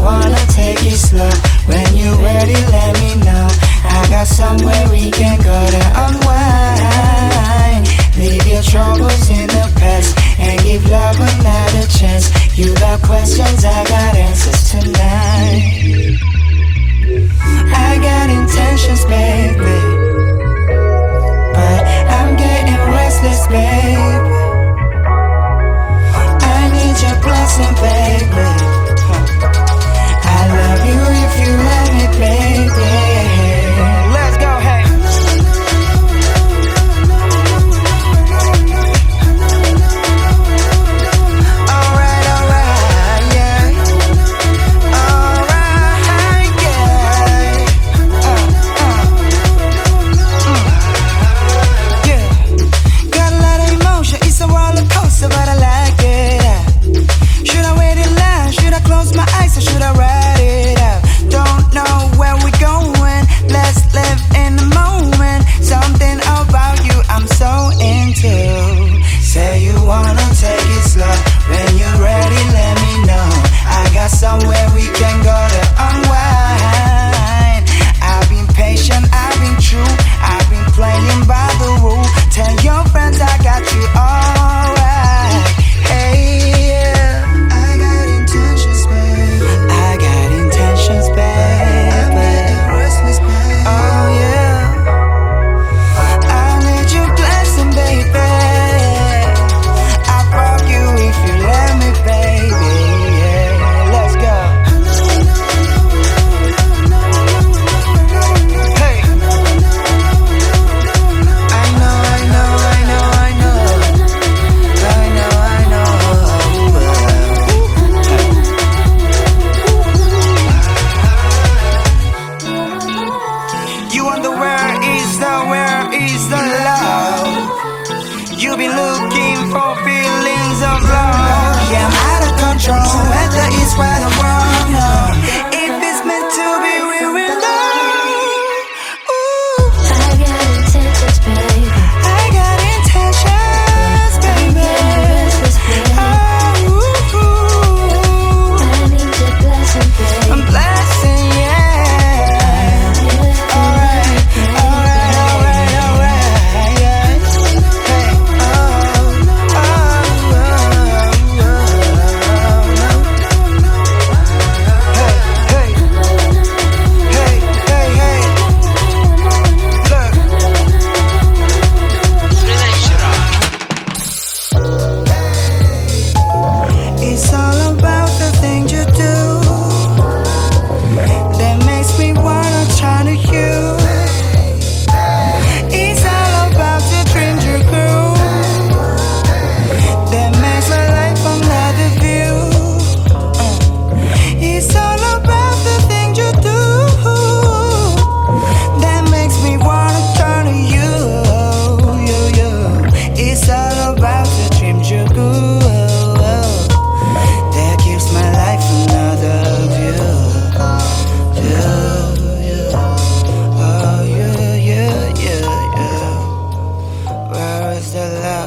wanna take it slow. When you're ready, let me know. I got somewhere we can go. be looking for feelings of love. Yeah, I'm out of control, whether it's right or wrong.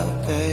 out there.